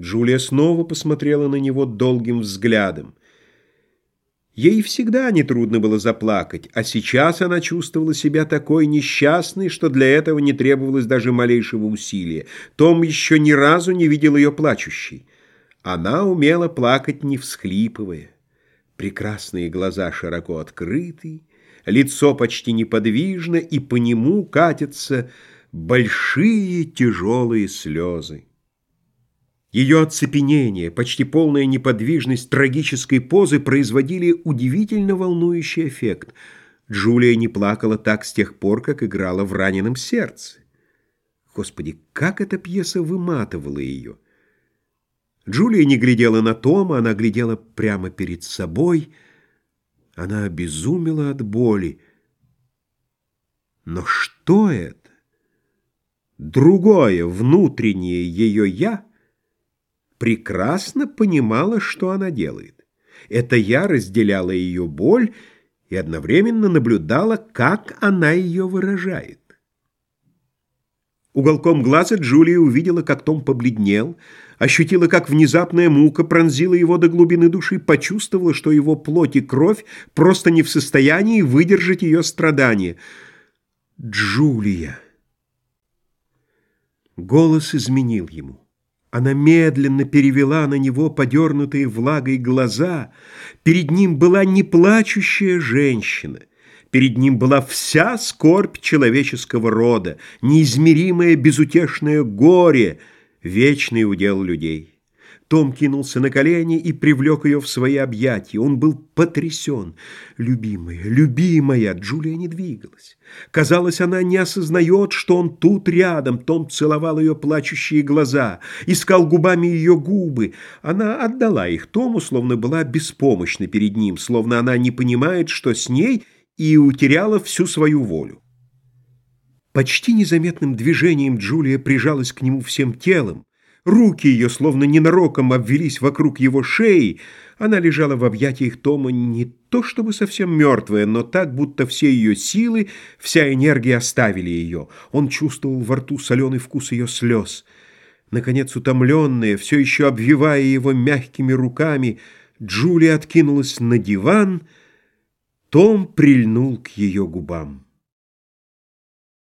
Джулия снова посмотрела на него долгим взглядом. Ей всегда нетрудно было заплакать, а сейчас она чувствовала себя такой несчастной, что для этого не требовалось даже малейшего усилия. Том еще ни разу не видел ее плачущей. Она умела плакать, не всхлипывая. Прекрасные глаза широко открыты, лицо почти неподвижно, и по нему катятся большие тяжелые слезы. Ее оцепенение, почти полная неподвижность трагической позы производили удивительно волнующий эффект. Джулия не плакала так с тех пор, как играла в раненом сердце. Господи, как эта пьеса выматывала ее! Джулия не глядела на Тома, она глядела прямо перед собой. Она обезумела от боли. Но что это? Другое, внутреннее ее «я» прекрасно понимала, что она делает. Это я разделяла ее боль и одновременно наблюдала, как она ее выражает. Уголком глаза Джулия увидела, как Том побледнел, ощутила, как внезапная мука пронзила его до глубины души, почувствовала, что его плоть и кровь просто не в состоянии выдержать ее страдания. «Джулия!» Голос изменил ему. Она медленно перевела на него подернутые влагой глаза. Перед ним была не плачущая женщина. Перед ним была вся скорбь человеческого рода, неизмеримое безутешное горе, вечный удел людей. Том кинулся на колени и привлек ее в свои объятия. Он был потрясен. «Любимая, любимая!» Джулия не двигалась. Казалось, она не осознает, что он тут рядом. Том целовал ее плачущие глаза, искал губами ее губы. Она отдала их Тому, словно была беспомощна перед ним, словно она не понимает, что с ней, и утеряла всю свою волю. Почти незаметным движением Джулия прижалась к нему всем телом. Руки ее, словно ненароком, обвелись вокруг его шеи. Она лежала в объятиях Тома не то чтобы совсем мертвая, но так, будто все ее силы, вся энергия оставили ее. Он чувствовал во рту соленый вкус ее слез. Наконец, утомленная, все еще обвивая его мягкими руками, Джулия откинулась на диван, Том прильнул к ее губам.